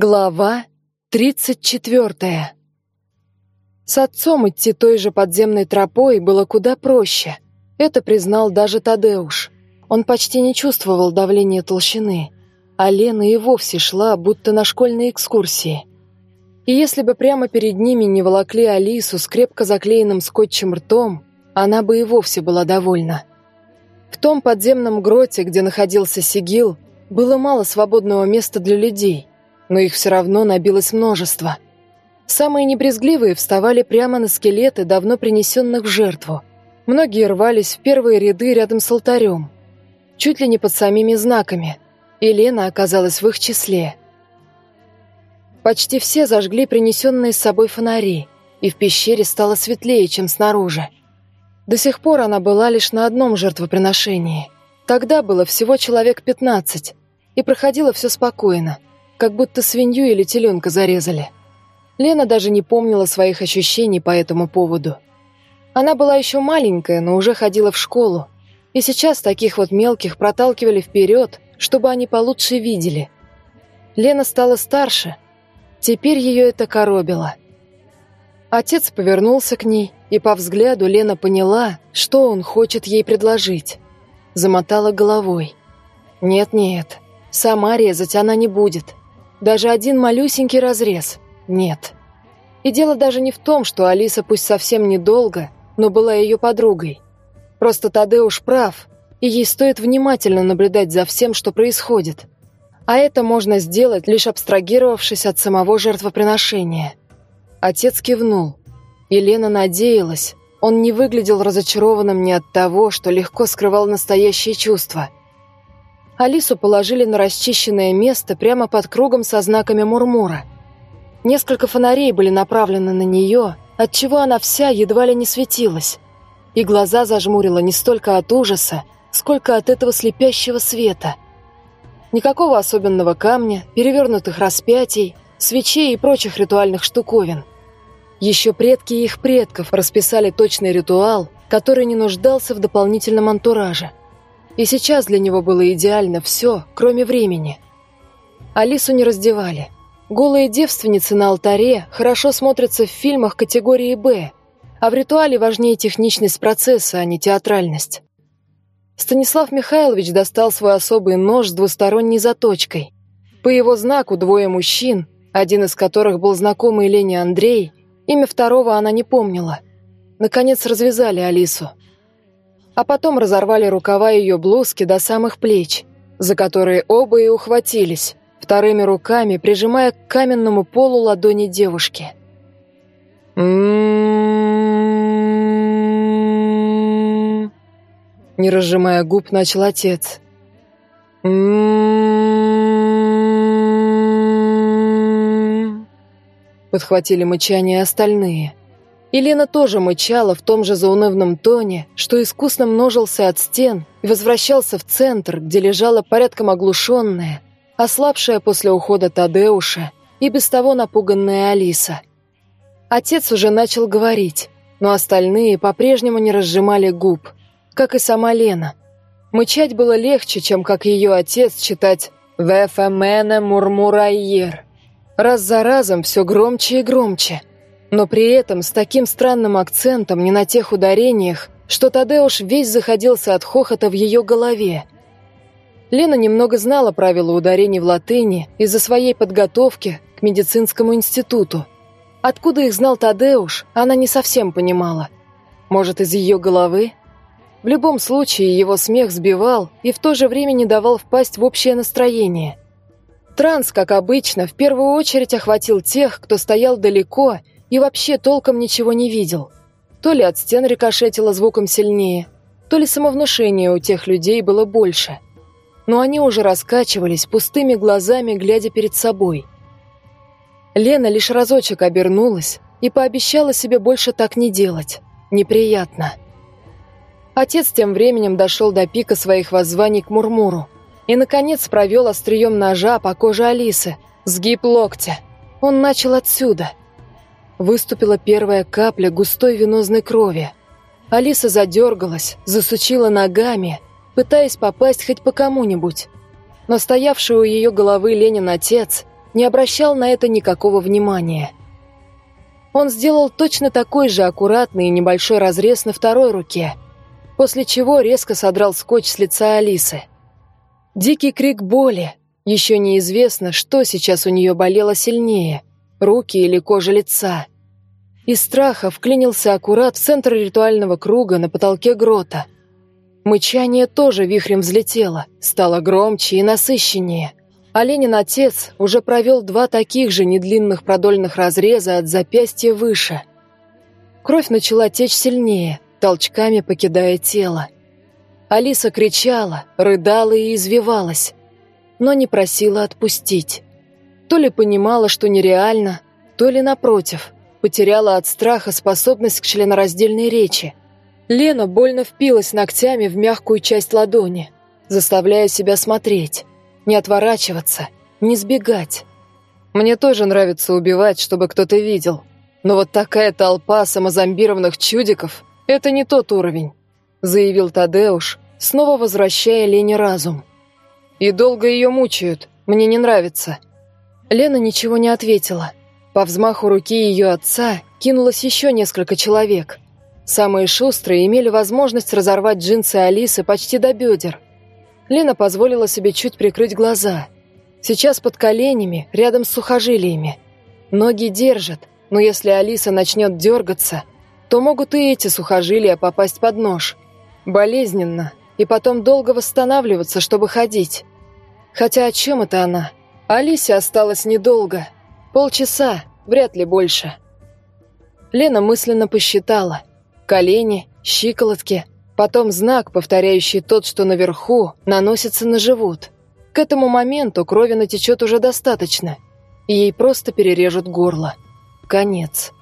Глава тридцать четвертая. С отцом идти той же подземной тропой было куда проще. Это признал даже Тадеуш. Он почти не чувствовал давления толщины, а Лена и вовсе шла, будто на школьной экскурсии. И если бы прямо перед ними не волокли Алису с крепко заклеенным скотчем ртом, она бы и вовсе была довольна. В том подземном гроте, где находился Сигил, было мало свободного места для людей – но их все равно набилось множество. Самые небрезгливые вставали прямо на скелеты, давно принесенных в жертву. Многие рвались в первые ряды рядом с алтарем, чуть ли не под самими знаками, и Лена оказалась в их числе. Почти все зажгли принесенные с собой фонари, и в пещере стало светлее, чем снаружи. До сих пор она была лишь на одном жертвоприношении. Тогда было всего человек пятнадцать, и проходило все спокойно – как будто свинью или теленка зарезали. Лена даже не помнила своих ощущений по этому поводу. Она была еще маленькая, но уже ходила в школу. И сейчас таких вот мелких проталкивали вперед, чтобы они получше видели. Лена стала старше. Теперь ее это коробило. Отец повернулся к ней, и по взгляду Лена поняла, что он хочет ей предложить. Замотала головой. «Нет-нет, сама резать она не будет. Даже один малюсенький разрез. Нет. И дело даже не в том, что Алиса пусть совсем недолго, но была ее подругой. Просто Тадеуш прав, и ей стоит внимательно наблюдать за всем, что происходит. А это можно сделать, лишь абстрагировавшись от самого жертвоприношения. Отец кивнул. Елена надеялась, он не выглядел разочарованным ни от того, что легко скрывал настоящие чувства – Алису положили на расчищенное место прямо под кругом со знаками Мурмура. Несколько фонарей были направлены на нее, отчего она вся едва ли не светилась. И глаза зажмурила не столько от ужаса, сколько от этого слепящего света. Никакого особенного камня, перевернутых распятий, свечей и прочих ритуальных штуковин. Еще предки их предков расписали точный ритуал, который не нуждался в дополнительном антураже. И сейчас для него было идеально все, кроме времени. Алису не раздевали. Голые девственницы на алтаре хорошо смотрятся в фильмах категории «Б», а в ритуале важнее техничность процесса, а не театральность. Станислав Михайлович достал свой особый нож с двусторонней заточкой. По его знаку двое мужчин, один из которых был знакомый Лене Андрей, имя второго она не помнила. Наконец развязали Алису а потом разорвали рукава ее блузки до самых плеч, за которые оба и ухватились, вторыми руками прижимая к каменному полу ладони девушки. Не разжимая губ, начал отец. Подхватили мычание остальные. Елена тоже мычала в том же заунывном тоне, что искусно множился от стен и возвращался в центр, где лежала порядком оглушенная, ослабшая после ухода Тадеуша и без того напуганная Алиса. Отец уже начал говорить, но остальные по-прежнему не разжимали губ, как и сама Лена. Мычать было легче, чем, как ее отец, читать «Вефемене мурмурайер». Раз за разом все громче и громче – но при этом с таким странным акцентом не на тех ударениях, что Тадеуш весь заходился от хохота в ее голове. Лена немного знала правила ударений в латыни из-за своей подготовки к медицинскому институту. Откуда их знал Тадеуш, она не совсем понимала. Может, из ее головы? В любом случае, его смех сбивал и в то же время не давал впасть в общее настроение. Транс, как обычно, в первую очередь охватил тех, кто стоял далеко и вообще толком ничего не видел. То ли от стен рикошетило звуком сильнее, то ли самовнушение у тех людей было больше. Но они уже раскачивались, пустыми глазами глядя перед собой. Лена лишь разочек обернулась и пообещала себе больше так не делать. Неприятно. Отец тем временем дошел до пика своих воззваний к Мурмуру и, наконец, провел острием ножа по коже Алисы, сгиб локтя. Он начал отсюда – Выступила первая капля густой венозной крови. Алиса задергалась, засучила ногами, пытаясь попасть хоть по кому-нибудь. Но стоявший у ее головы Ленин отец не обращал на это никакого внимания. Он сделал точно такой же аккуратный и небольшой разрез на второй руке, после чего резко содрал скотч с лица Алисы. Дикий крик боли. Еще неизвестно, что сейчас у нее болело сильнее – руки или кожа лица. Из страха вклинился аккурат в центр ритуального круга на потолке грота. Мычание тоже вихрем взлетело, стало громче и насыщеннее. Оленин отец уже провел два таких же недлинных продольных разреза от запястья выше. Кровь начала течь сильнее, толчками покидая тело. Алиса кричала, рыдала и извивалась, но не просила отпустить. То ли понимала, что нереально, то ли, напротив, потеряла от страха способность к членораздельной речи. Лена больно впилась ногтями в мягкую часть ладони, заставляя себя смотреть, не отворачиваться, не сбегать. Мне тоже нравится убивать, чтобы кто-то видел, но вот такая толпа самозомбированных чудиков – это не тот уровень заявил Тадеуш, снова возвращая Лене разум. «И долго ее мучают. Мне не нравится». Лена ничего не ответила. По взмаху руки ее отца кинулось еще несколько человек. Самые шустрые имели возможность разорвать джинсы Алисы почти до бедер. Лена позволила себе чуть прикрыть глаза. Сейчас под коленями, рядом с сухожилиями. Ноги держат, но если Алиса начнет дергаться, то могут и эти сухожилия попасть под нож – Болезненно, и потом долго восстанавливаться, чтобы ходить. Хотя о чем это она? Алисе осталось недолго. Полчаса, вряд ли больше. Лена мысленно посчитала. Колени, щиколотки, потом знак, повторяющий тот, что наверху, наносится на живот. К этому моменту крови натечет уже достаточно, и ей просто перережут горло. Конец.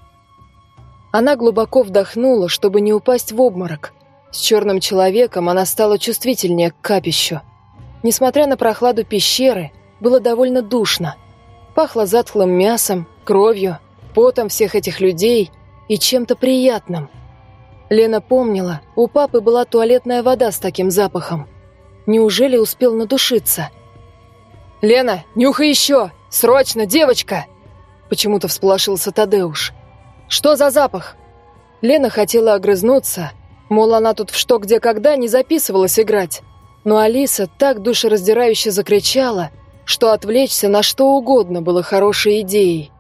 Она глубоко вдохнула, чтобы не упасть в обморок. С черным человеком она стала чувствительнее к капищу. Несмотря на прохладу пещеры, было довольно душно. Пахло затхлым мясом, кровью, потом всех этих людей и чем-то приятным. Лена помнила, у папы была туалетная вода с таким запахом. Неужели успел надушиться? «Лена, нюхай еще! Срочно, девочка!» Почему-то всполошился Тадеуш. «Что за запах?» Лена хотела огрызнуться, Мол, она тут в что где когда не записывалась играть. Но Алиса так душераздирающе закричала, что отвлечься на что угодно было хорошей идеей.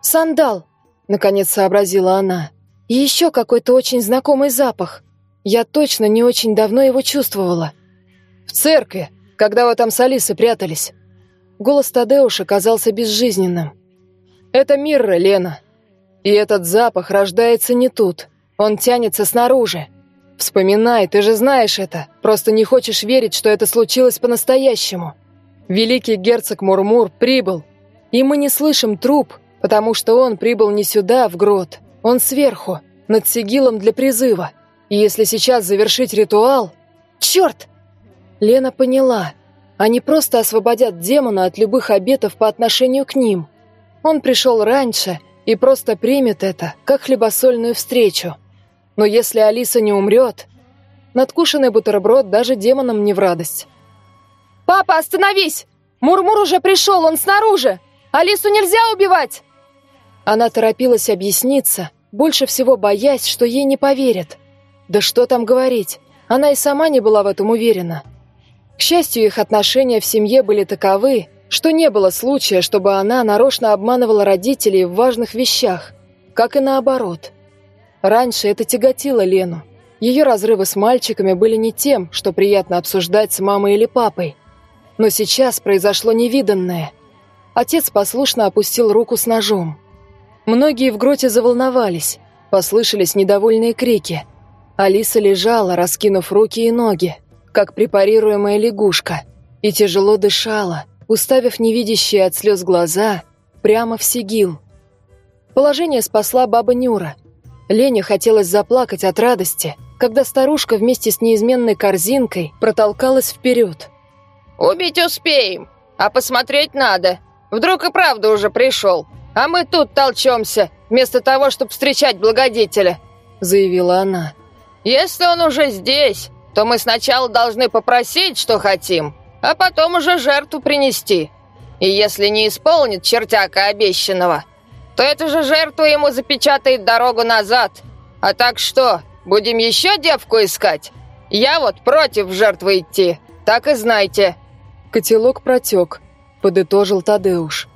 «Сандал!» — наконец сообразила она. «И еще какой-то очень знакомый запах. Я точно не очень давно его чувствовала». «В церкви, когда вы там с Алисой прятались». Голос Тадеуша казался безжизненным. «Это Мирра, Лена. И этот запах рождается не тут. Он тянется снаружи. Вспоминай, ты же знаешь это. Просто не хочешь верить, что это случилось по-настоящему. Великий герцог Мурмур прибыл. И мы не слышим труп, потому что он прибыл не сюда, в грот. Он сверху, над сигилом для призыва. И если сейчас завершить ритуал... Черт! Лена поняла. Они просто освободят демона от любых обетов по отношению к ним. Он пришел раньше и просто примет это, как хлебосольную встречу. Но если Алиса не умрет... Надкушенный бутерброд даже демонам не в радость. «Папа, остановись! Мурмур -мур уже пришел, он снаружи! Алису нельзя убивать!» Она торопилась объясниться, больше всего боясь, что ей не поверят. Да что там говорить, она и сама не была в этом уверена. К счастью, их отношения в семье были таковы, что не было случая, чтобы она нарочно обманывала родителей в важных вещах, как и наоборот – Раньше это тяготило Лену. Ее разрывы с мальчиками были не тем, что приятно обсуждать с мамой или папой. Но сейчас произошло невиданное. Отец послушно опустил руку с ножом. Многие в гроте заволновались, послышались недовольные крики. Алиса лежала, раскинув руки и ноги, как препарируемая лягушка, и тяжело дышала, уставив невидящие от слез глаза прямо в сигил. Положение спасла баба Нюра – Лене хотелось заплакать от радости, когда старушка вместе с неизменной корзинкой протолкалась вперед. «Убить успеем, а посмотреть надо. Вдруг и правда уже пришел, а мы тут толчемся, вместо того, чтобы встречать благодетеля», — заявила она. «Если он уже здесь, то мы сначала должны попросить, что хотим, а потом уже жертву принести». И если не исполнит чертяка обещанного, то эта же жертва ему запечатает дорогу назад. А так что, будем еще девку искать? Я вот против жертвы идти, так и знайте». Котелок протек, подытожил Тадеуш.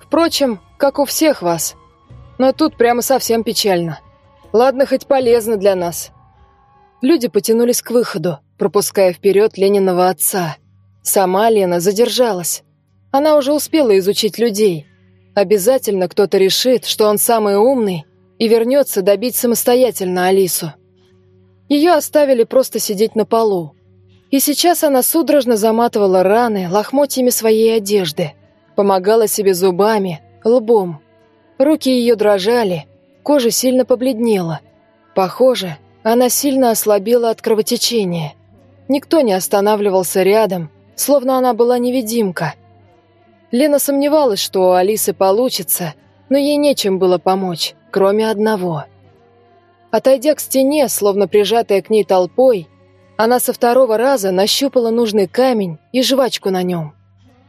«Впрочем, как у всех вас. Но тут прямо совсем печально. Ладно, хоть полезно для нас». Люди потянулись к выходу, пропуская вперед Лениного отца. Сама Лена задержалась. Она уже успела изучить людей. Обязательно кто-то решит, что он самый умный, и вернется добить самостоятельно Алису. Ее оставили просто сидеть на полу. И сейчас она судорожно заматывала раны лохмотьями своей одежды, помогала себе зубами, лбом. Руки ее дрожали, кожа сильно побледнела. Похоже, она сильно ослабела от кровотечения. Никто не останавливался рядом, словно она была невидимка. Лена сомневалась, что у Алисы получится, но ей нечем было помочь, кроме одного. Отойдя к стене, словно прижатая к ней толпой, она со второго раза нащупала нужный камень и жвачку на нем.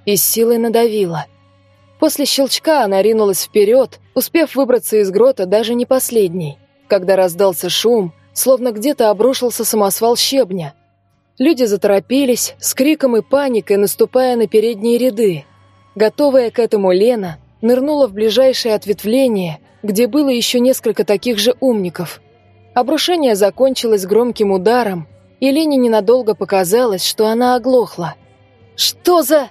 И с силой надавила. После щелчка она ринулась вперед, успев выбраться из грота даже не последней, когда раздался шум, словно где-то обрушился самосвал щебня. Люди заторопились, с криком и паникой наступая на передние ряды. Готовая к этому Лена нырнула в ближайшее ответвление, где было еще несколько таких же умников. Обрушение закончилось громким ударом, и Лене ненадолго показалось, что она оглохла. «Что за...»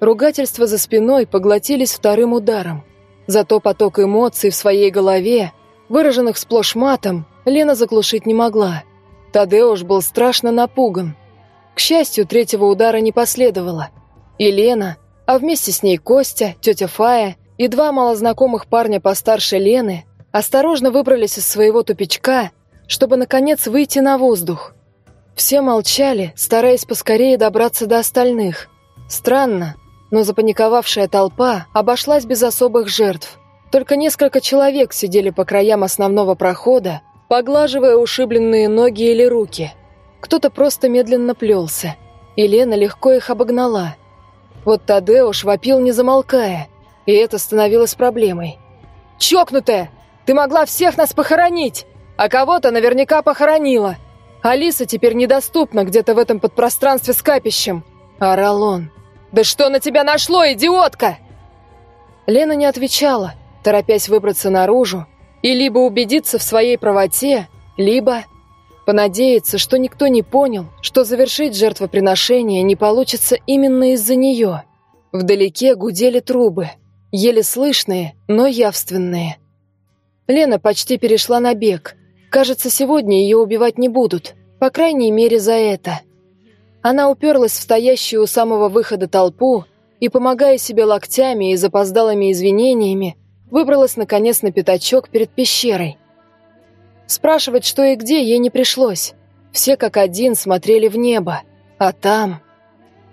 Ругательства за спиной поглотились вторым ударом. Зато поток эмоций в своей голове, выраженных сплошь матом, Лена заглушить не могла. Тадеуш был страшно напуган. К счастью, третьего удара не последовало. И Лена, а вместе с ней Костя, тетя Фая и два малознакомых парня постарше Лены осторожно выбрались из своего тупичка, чтобы, наконец, выйти на воздух. Все молчали, стараясь поскорее добраться до остальных. Странно, но запаниковавшая толпа обошлась без особых жертв. Только несколько человек сидели по краям основного прохода, поглаживая ушибленные ноги или руки. Кто-то просто медленно плелся, и Лена легко их обогнала – вот Тадеуш вопил не замолкая, и это становилось проблемой. «Чокнутая! Ты могла всех нас похоронить! А кого-то наверняка похоронила! Алиса теперь недоступна где-то в этом подпространстве с капищем!» – орал он. «Да что на тебя нашло, идиотка?» Лена не отвечала, торопясь выбраться наружу и либо убедиться в своей правоте, либо Понадеяться, что никто не понял, что завершить жертвоприношение не получится именно из-за нее. Вдалеке гудели трубы, еле слышные, но явственные. Лена почти перешла на бег. Кажется, сегодня ее убивать не будут, по крайней мере за это. Она уперлась в стоящую у самого выхода толпу и, помогая себе локтями и запоздалыми извинениями, выбралась наконец на пятачок перед пещерой – Спрашивать, что и где, ей не пришлось. Все как один смотрели в небо. А там...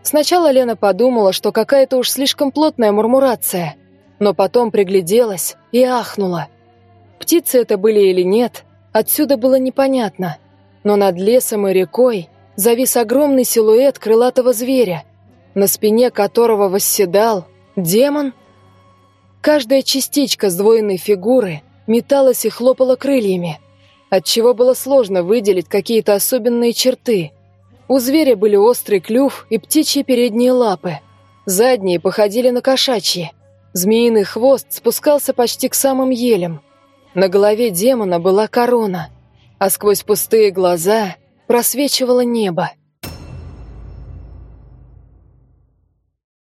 Сначала Лена подумала, что какая-то уж слишком плотная мурмурация, но потом пригляделась и ахнула. Птицы это были или нет, отсюда было непонятно. Но над лесом и рекой завис огромный силуэт крылатого зверя, на спине которого восседал демон. Каждая частичка сдвоенной фигуры металась и хлопала крыльями – отчего было сложно выделить какие-то особенные черты. У зверя были острый клюв и птичьи передние лапы. Задние походили на кошачьи. Змеиный хвост спускался почти к самым елям. На голове демона была корона, а сквозь пустые глаза просвечивало небо.